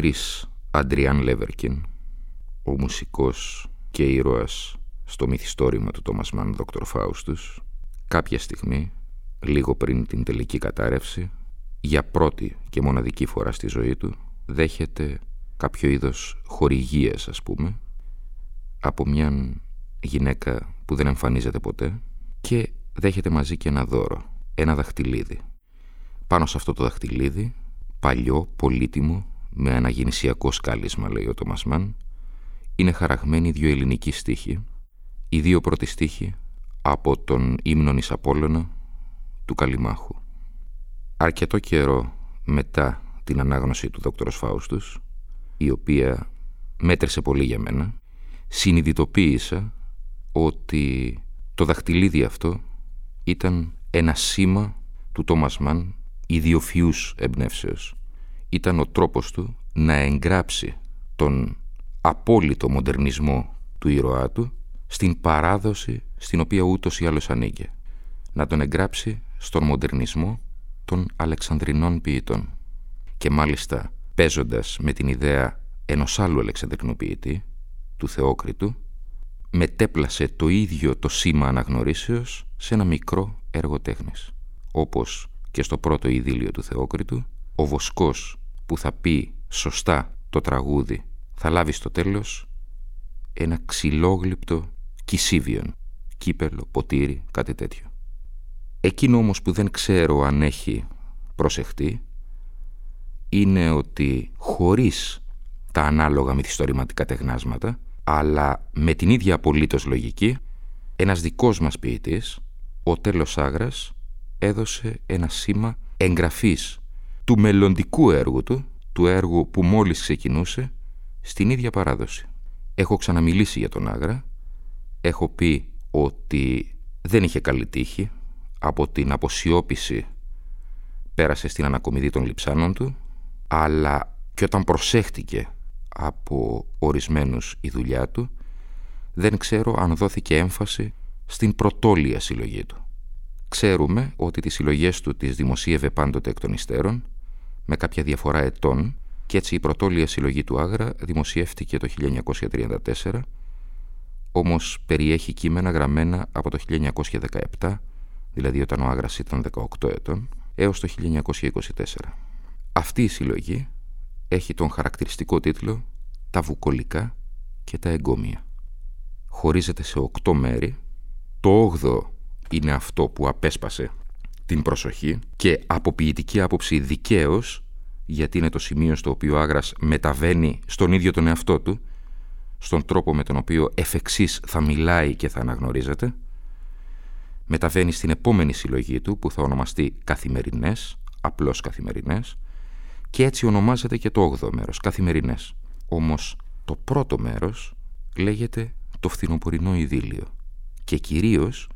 Μονήρης Αντριάν Λέβερκιν, ο μουσικός και ήρωας στο μυθιστόρημα του Τόμας Μαν Δόκτωρ Φάουστους, κάποια στιγμή, λίγο πριν την τελική κατάρρευση, για πρώτη και μοναδική φορά στη ζωή του, δέχεται κάποιο είδος χορηγίας, ας πούμε, από μια γυναίκα που δεν εμφανίζεται ποτέ και δέχεται μαζί και ένα δώρο, ένα δαχτυλίδι. Πάνω σε αυτό το δαχτυλίδι, παλιό, πολύτιμο, με ένα γεννησιακό σκάλισμα, λέει ο Τόμας Μαν, είναι χαραγμένοι δύο ελληνικοί στίχοι, οι δύο πρώτοι στίχοι από τον ύμνον εις Απόλλωνα του Καλιμάχου. Αρκετό καιρό μετά την ανάγνωση του δόκτωρος Φάουστους, η οποία μέτρησε πολύ για μένα, συνειδητοποίησα ότι το δαχτυλίδι αυτό ήταν ένα σήμα του Τόμας Μαν ιδιοφιούς εμπνεύσεως ήταν ο τρόπος του να εγγράψει τον απόλυτο μοντερνισμό του ήρωά του στην παράδοση στην οποία ούτως ή άλλως ανήκε. Να τον εγγράψει στον μοντερνισμό των Αλεξανδρινών ποιητών. Και μάλιστα παίζοντας με την ιδέα ενός άλλου Αλεξανδρινού ποιητή, του Θεόκριτου, μετέπλασε το ίδιο το σήμα αναγνωρίσεως σε ένα μικρό έργο τέχνης. Όπως και στο πρώτο ειδήλιο του Θεόκριτου, ο Βοσκός που θα πει σωστά το τραγούδι θα λάβει στο τέλος ένα ξυλόγλυπτο κισίβιον, κύπελο, ποτήρι, κάτι τέτοιο. Εκείνο όμως που δεν ξέρω αν έχει προσεχτεί είναι ότι χωρίς τα ανάλογα μυθιστορηματικά τεχνάσματα αλλά με την ίδια απολύτως λογική ένας δικός μας ποιητής, ο Τέλος Άγρας, έδωσε ένα σήμα εγγραφής του μελλοντικού έργου του, του έργου που μόλις ξεκινούσε, στην ίδια παράδοση. Έχω ξαναμιλήσει για τον Άγρα, έχω πει ότι δεν είχε καλή τύχη, από την αποσιώπηση πέρασε στην ανακομιδή των λιψάνων του, αλλά και όταν προσέχτηκε από ορισμένους η δουλειά του, δεν ξέρω αν δόθηκε έμφαση στην πρωτόλια συλλογή του. Ξέρουμε ότι τις συλλογές του τις δημοσίευε πάντοτε εκ των υστέρων, με κάποια διαφορά ετών, και έτσι η πρωτόλια συλλογή του Άγρα δημοσιεύτηκε το 1934, όμως περιέχει κείμενα γραμμένα από το 1917, δηλαδή όταν ο Άγρας ήταν 18 ετών, έως το 1924. Αυτή η συλλογή έχει τον χαρακτηριστικό τίτλο «Τα βουκολικά και τα εγκόμια». Χωρίζεται σε οκτώ μέρη, το όγδο είναι αυτό που απέσπασε την προσοχή και από ποιητική άποψη δικαίως, γιατί είναι το σημείο στο οποίο ο Άγρας μεταβαίνει στον ίδιο τον εαυτό του, στον τρόπο με τον οποίο εφ' εξής θα μιλάει και θα αναγνωρίζεται, μεταβαίνει στην επόμενη συλλογή του που θα ονομαστεί «Καθημερινές», απλώς «Καθημερινές», και έτσι ονομάζεται και το 8ο μέρος, «Καθημερινές». Όμως το πρώτο μέρος λέγεται το φθινοπορεινό ειδήλιο και κυρίως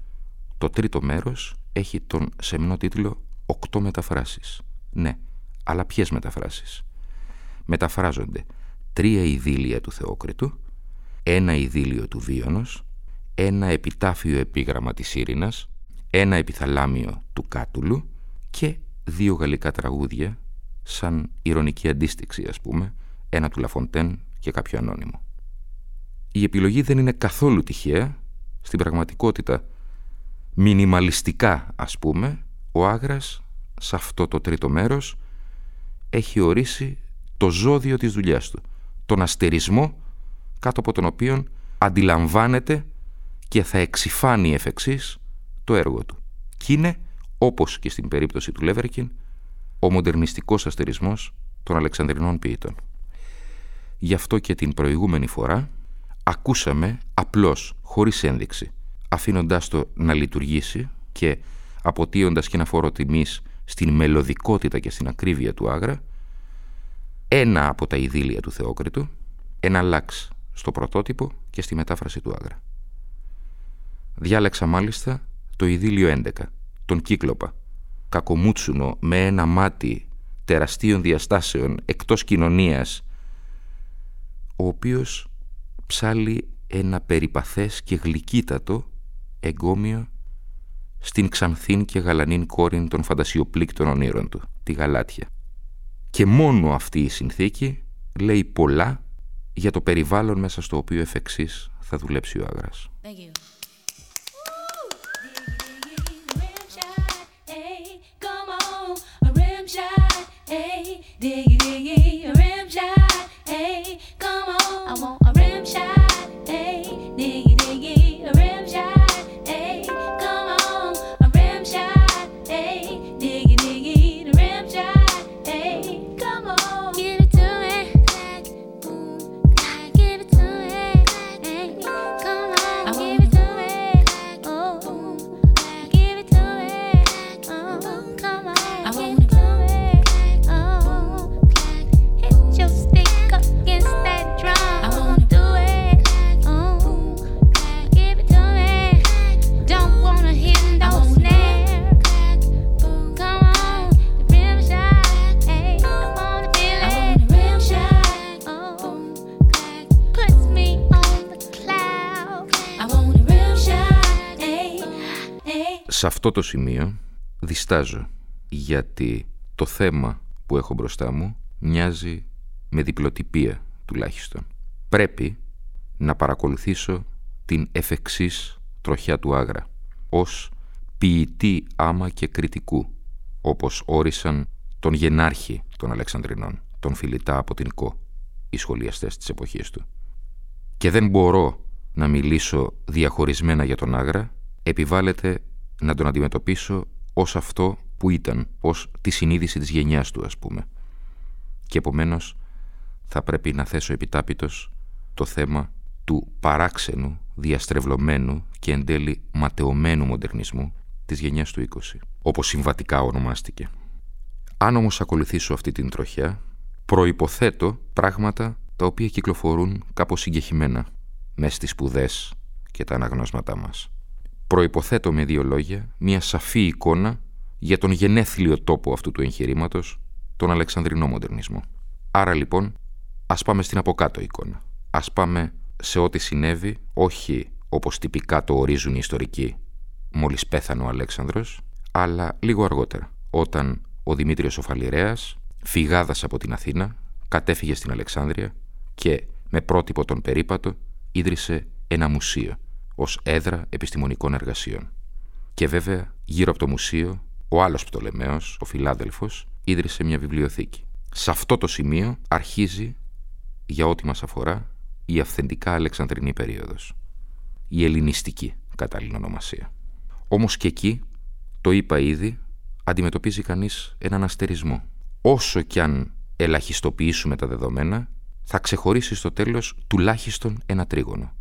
το τρίτο μέρος έχει τον σεμνό τίτλο «Οκτώ μεταφράσεις». Ναι, αλλά ποιες μεταφράσεις; Μεταφράζονται τρία ειδήλια του Θεόκριτου, ένα ειδήλιο του Βίωνος, ένα επιτάφιο επίγραμμα της Ήρηνας, ένα επιθαλάμιο του Κάτουλου και δύο γαλλικά τραγούδια σαν ηρωνική αντίστοιξη ας πούμε, ένα του Λαφοντέν και κάποιο ανώνυμο. Η επιλογή δεν είναι καθόλου τυχαία, στην πραγματικότητα μινιμαλιστικά ας πούμε, ο Άγρας σε αυτό το τρίτο μέρος έχει ορίσει το ζώδιο της δουλειάς του, τον αστερισμό κάτω από τον οποίο αντιλαμβάνεται και θα εξηφάνει εφ' εξής το έργο του. Και είναι, όπως και στην περίπτωση του Λέβερκιν, ο μοντερνιστικός αστερισμός των Αλεξανδρινών ποιητών. Γι' αυτό και την προηγούμενη φορά ακούσαμε απλώς, χωρίς ένδειξη, αφήνοντάς το να λειτουργήσει και αποτείοντας και ένα φόρο τιμής στην μελωδικότητα και στην ακρίβεια του Άγρα, ένα από τα ειδήλια του Θεόκριτου, ένα λάξ στο πρωτότυπο και στη μετάφραση του Άγρα. Διάλεξα μάλιστα το ειδήλιο 11, τον Κύκλοπα, κακομούτσουνο με ένα μάτι τεραστίων διαστάσεων εκτός κοινωνίας, ο οποίος ψάλει ένα περιπαθές και γλυκύτατο εγκόμιο στην ξανθήν και γαλανήν κόρην των φαντασιοπλήκτων ονείρων του, τη Γαλάτια. Και μόνο αυτή η συνθήκη λέει πολλά για το περιβάλλον μέσα στο οποίο εφ' εξής θα δουλέψει ο Άγρας. Σε αυτό το σημείο διστάζω γιατί το θέμα που έχω μπροστά μου μοιάζει με διπλοτυπία τουλάχιστον. Πρέπει να παρακολουθήσω την εφεξής τροχιά του Άγρα ως ποιητή άμα και κριτικού όπως όρισαν τον γενάρχη των Αλεξανδρινών, τον φιλιτά από την ΚΟ, οι σχολιαστές της εποχής του. Και δεν μπορώ να μιλήσω διαχωρισμένα για τον Άγρα, επιβάλλεται να τον αντιμετωπίσω ως αυτό που ήταν, ως τη συνείδηση της γενιάς του ας πούμε. Και επομένως θα πρέπει να θέσω επιτάπητος το θέμα του παράξενου, διαστρεβλωμένου και εν τέλει ματαιωμένου μοντερνισμού της γενιάς του 20, όπως συμβατικά ονομάστηκε. Αν όμως ακολουθήσω αυτή την τροχιά, προϋποθέτω πράγματα τα οποία κυκλοφορούν κάπως συγκεχημένα μέσα στις σπουδές και τα αναγνώσματά μας προϋποθέτω με δύο λόγια μια σαφή εικόνα για τον γενέθλιο τόπο αυτού του εγχειρήματος, τον Αλεξανδρινό μοντερνισμό. Άρα λοιπόν, ας πάμε στην αποκάτω εικόνα. Ας πάμε σε ό,τι συνέβη, όχι όπως τυπικά το ορίζουν οι ιστορικοί, μόλις πέθανε ο Αλέξανδρος, αλλά λίγο αργότερα, όταν ο Δημήτριος Οφαλιρέας, φυγάδας από την Αθήνα, κατέφυγε στην Αλεξάνδρεια και με πρότυπο τον περίπατο ίδρυσε ένα μουσείο ως έδρα επιστημονικών εργασιών. Και βέβαια, γύρω από το μουσείο, ο άλλος Πτολεμαίος, ο Φιλάδελφος, ίδρυσε μια βιβλιοθήκη. Σε αυτό το σημείο αρχίζει, για ό,τι μας αφορά, η αυθεντικά Αλεξανδρινή περίοδος. Η ελληνιστική κατάλληλη ονομασία. Όμως και εκεί, το είπα ήδη, αντιμετωπίζει κανείς έναν αστερισμό. Όσο κι αν ελαχιστοποιήσουμε τα δεδομένα, θα ξεχωρίσει στο τέλος τουλάχιστον ένα τρίγωνο.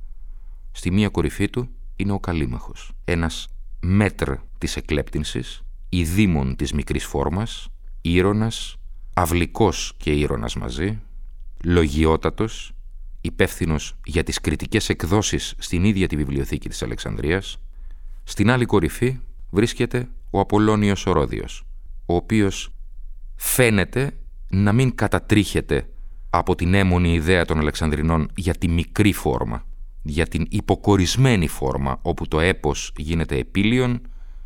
Στη μία κορυφή του είναι ο Καλίμαχος, ένας μέτρ της εκλέπτυνσης, ειδήμων της μικρής φόρμας, ήρωνας, αυλικός και ήρωνας μαζί, λογιότατος, υπεύθυνος για τις κριτικές εκδόσεις στην ίδια τη βιβλιοθήκη της Αλεξανδρίας. Στην άλλη κορυφή βρίσκεται ο Απολώνιος Ορόδιος, ο οποίος φαίνεται να μην κατατρίχεται από την έμονη ιδέα των Αλεξανδρινών για τη μικρή φόρμα για την υποκορισμένη φόρμα όπου το έπος γίνεται επίλυον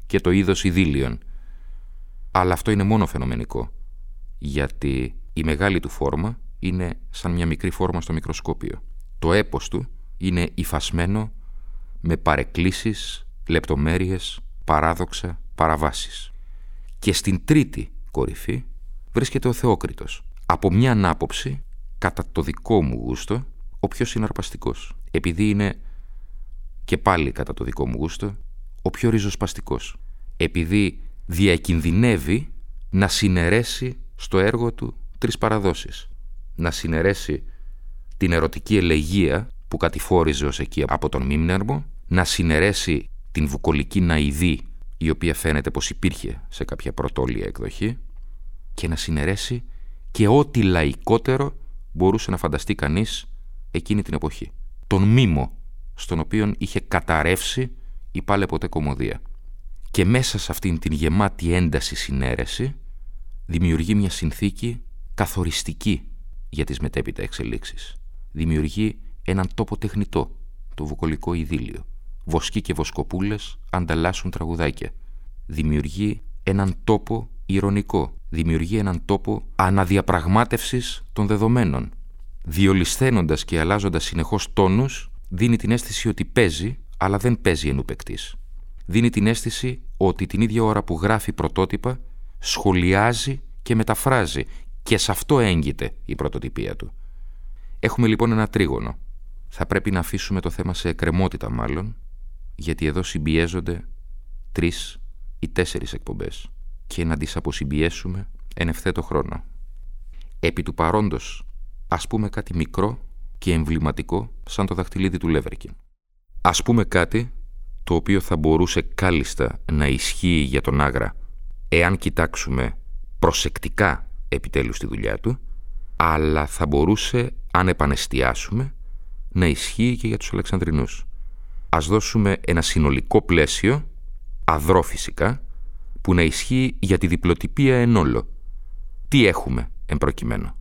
και το είδος ιδίλιον. Αλλά αυτό είναι μόνο φαινομενικό, γιατί η μεγάλη του φόρμα είναι σαν μια μικρή φόρμα στο μικροσκόπιο. Το έπος του είναι υφασμένο με παρεκκλήσεις, λεπτομέρειες, παράδοξα, παραβάσεις. Και στην τρίτη κορυφή βρίσκεται ο Θεόκριτος, από μια ανάποψη, κατά το δικό μου γούστο, ο πιο συναρπαστικός. Επειδή είναι και πάλι κατά το δικό μου γούστο, ο πιο ριζοσπαστικός. Επειδή διακινδυνεύει να συνερέσει στο έργο του τρεις παραδόσεις. Να συνερέσει την ερωτική ελεγία που κατηφόριζε ως εκεί από τον Μίμνερμο, να συνερέσει την βουκολική ναηδή η οποία φαίνεται πως υπήρχε σε κάποια πρωτόλια εκδοχή και να συνερέσει και ό,τι λαϊκότερο μπορούσε να φανταστεί κανείς εκείνη την εποχή. Τον μήμο στον οποίο είχε καταρρεύσει η πάλε ποτέ κομμωδία. Και μέσα σε αυτήν την γεμάτη ένταση συνέρεση δημιουργεί μια συνθήκη καθοριστική για τις μετέπειτα εξελίξεις. Δημιουργεί έναν τόπο τεχνητό, το βουκολικό ειδήλιο. Βοσκοί και βοσκοπούλες ανταλλάσσουν τραγουδάκια. Δημιουργεί έναν τόπο ηρωνικό. Δημιουργεί έναν τόπο αναδιαπραγμάτευσης των δεδομένων. Διολυσθένοντας και αλλάζοντας συνεχώς τόνους, δίνει την αίσθηση ότι παίζει, αλλά δεν παίζει ενού παικτής. Δίνει την αίσθηση ότι την ίδια ώρα που γράφει πρωτότυπα, σχολιάζει και μεταφράζει και σε αυτό έγκυται η πρωτοτυπία του. Έχουμε λοιπόν ένα τρίγωνο. Θα πρέπει να αφήσουμε το θέμα σε εκκρεμότητα μάλλον, γιατί εδώ συμπιέζονται τρεις ή τέσσερις εκπομπές και να τις αποσυμπιέσουμε εν ευθέτω χρόνο. Επί του παρόντος, ας πούμε κάτι μικρό και εμβληματικό σαν το δαχτυλίδι του Λέβερκιν. Ας πούμε κάτι το οποίο θα μπορούσε κάλλιστα να ισχύει για τον Άγρα εάν κοιτάξουμε προσεκτικά επιτέλους τη δουλειά του, αλλά θα μπορούσε, αν επανεστιάσουμε, να ισχύει και για τους Αλεξανδρινούς. Ας δώσουμε ένα συνολικό πλαίσιο, αδρό φυσικά, που να ισχύει για τη διπλοτυπία εν όλο. Τι έχουμε εν προκειμένου;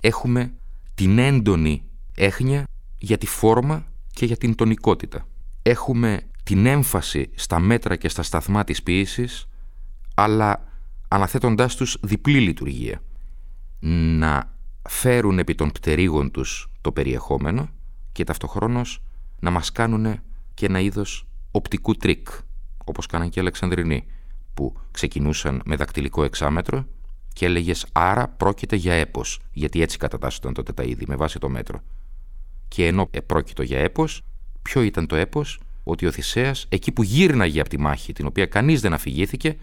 Έχουμε την έντονη έγνοια για τη φόρμα και για την τονικότητα. Έχουμε την έμφαση στα μέτρα και στα σταθμά της ποίησης, αλλά αναθέτοντάς τους διπλή λειτουργία. Να φέρουν επί των πτερύγων τους το περιεχόμενο και ταυτοχρόνως να μας κάνουν και ένα είδος οπτικού τρικ, όπως κάναν και οι Αλεξανδρινοί, που ξεκινούσαν με δακτυλικό εξάμετρο και έλεγες άρα πρόκειται για έπος, γιατί έτσι κατατάσσονταν τότε τα είδη με βάση το μέτρο. Και ενώ πρόκειτο για έπος, ποιο ήταν το έπος, ότι ο Θησέας εκεί που γύρναγε από τη μάχη, την οποία κανείς δεν αφηγήθηκε,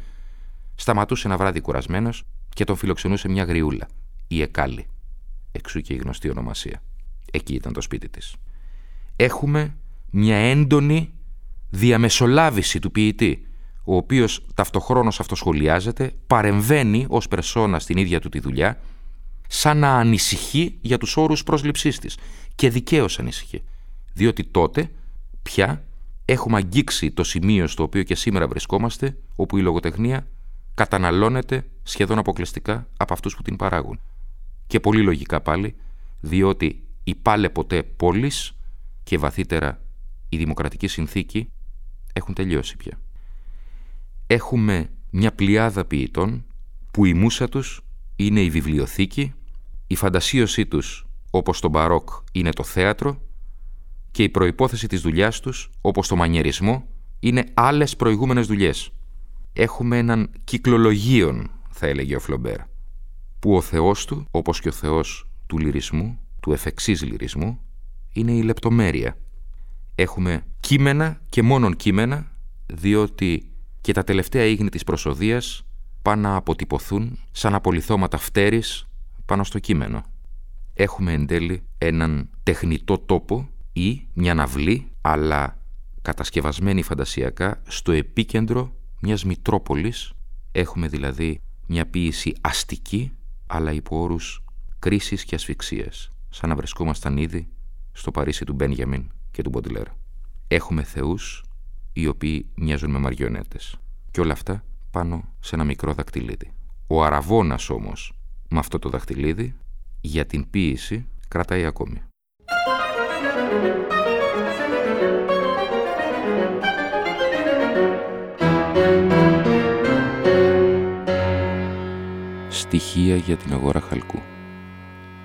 σταματούσε ένα βράδυ κουρασμένος και τον φιλοξενούσε μια γριούλα, η Εκάλη. Εξού και η γνωστή ονομασία. Εκεί ήταν το σπίτι της. Έχουμε μια έντονη διαμεσολάβηση του ποιητή, ο οποίος ταυτοχρόνως αυτοσχολιάζεται, παρεμβαίνει ως περσόνα στην ίδια του τη δουλειά, σαν να ανησυχεί για τους όρους πρόσληψής της. Και δικαίως ανησυχεί. Διότι τότε πια έχουμε αγγίξει το σημείο στο οποίο και σήμερα βρισκόμαστε, όπου η λογοτεχνία καταναλώνεται σχεδόν αποκλειστικά από αυτούς που την παράγουν. Και πολύ λογικά πάλι, διότι η πάλε ποτέ πόλης και βαθύτερα η δημοκρατική συνθήκη έχουν τελειώσει πια. Έχουμε μια πλειάδα ποιητών που η μουσα τους είναι η βιβλιοθήκη, η φαντασίωσή τους όπως το μπαρόκ είναι το θέατρο και η προϋπόθεση της δουλειάς τους όπως το μανιερισμό είναι άλλες προηγούμενες δουλειές. Έχουμε έναν κυκλολογίον θα έλεγε ο Φλομπέρ που ο θεός του όπως και ο θεός του λυρισμού, του εφεξής λυρισμού είναι η λεπτομέρεια. Έχουμε κείμενα και μόνον κείμενα διότι και τα τελευταία ίγνη της προσοδίας πάνε να αποτυπωθούν σαν απολυθώματα φτέρης πάνω στο κείμενο. Έχουμε εν τέλει έναν τεχνητό τόπο ή μια ναυλή, αλλά κατασκευασμένη φαντασιακά στο επίκεντρο μιας Μητρόπολης. Έχουμε δηλαδή μια ποίηση αστική, αλλά υπό όρους κρίσης και ασφυξίας, σαν να βρισκόμασταν ήδη στο Παρίσι του Μπένιαμιν και του Μποντιλέρ. Έχουμε θεούς οι οποίοι μοιάζουν με μαριονέτες. Και όλα αυτά πάνω σε ένα μικρό δακτυλίδι. Ο αραβώνας όμως με αυτό το δακτυλίδι για την ποίηση κρατάει ακόμη. Στοιχεία για την αγορά χαλκού.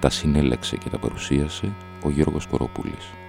Τα συνέλεξε και τα παρουσίασε ο Γιώργος Κοροπούλης.